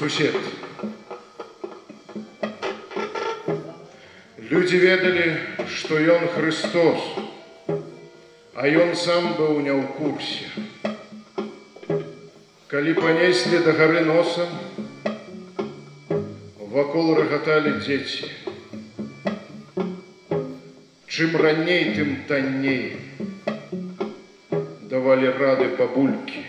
Сусед. Людзі ведалі, што ён Христос, а ён сам быў не ў курсе. Калі панеслі да гары носам, вакол рагаталі дзеці. Чым раней, тым танней давалі рады бабулькі.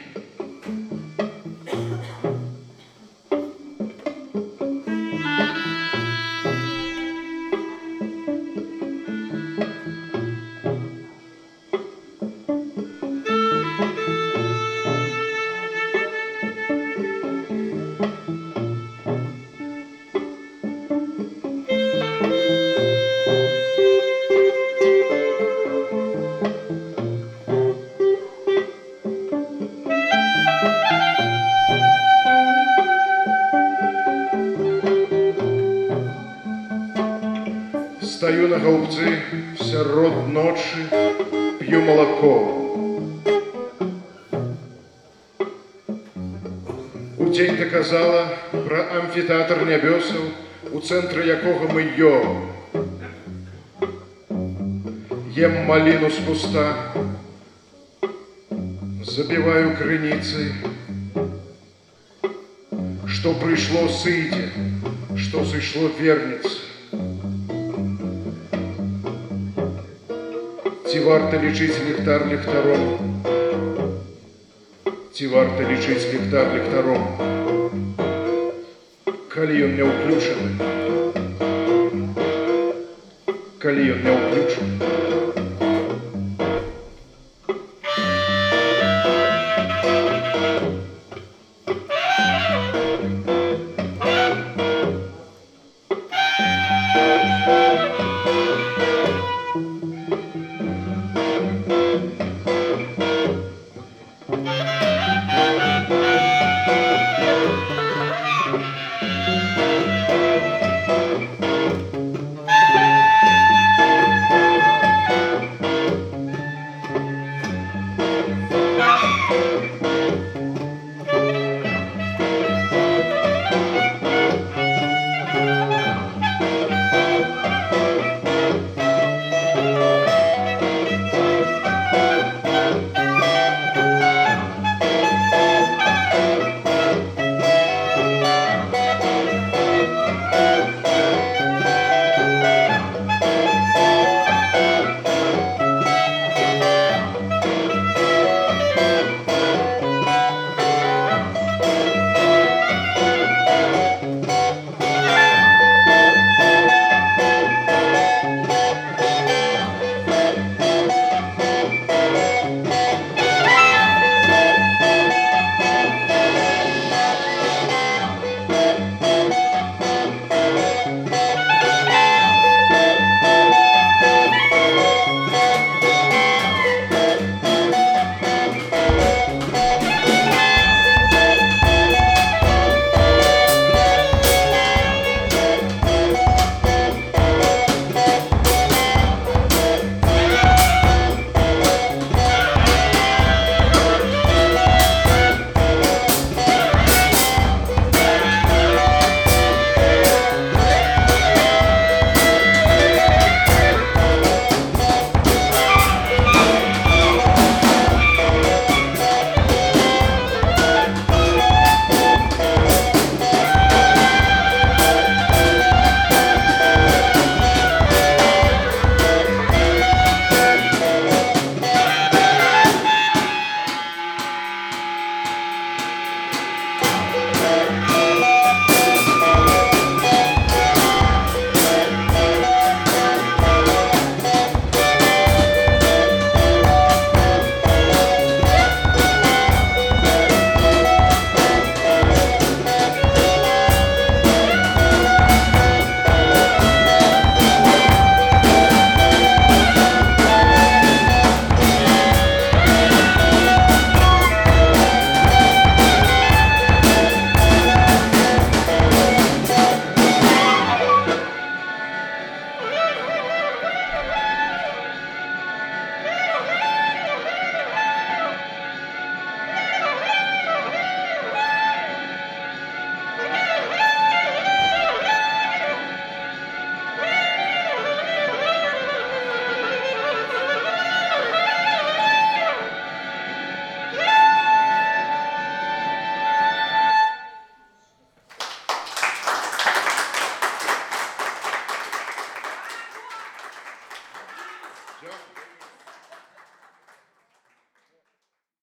Стаю на гаубцы сярод ночы, п'ю малако. казала пра амфітэатр нябёсаў, у цэнтры якога мы ё. Ем маліну з куста, забіваю крыніцай, што прыйшло сыдзе, што сышло вернецца. Ці варта лічыць ліхтар ліхтаром? ці варта лічить ліхтар ліхтаром. Калі ён няўключаны, калі ён няўключаны.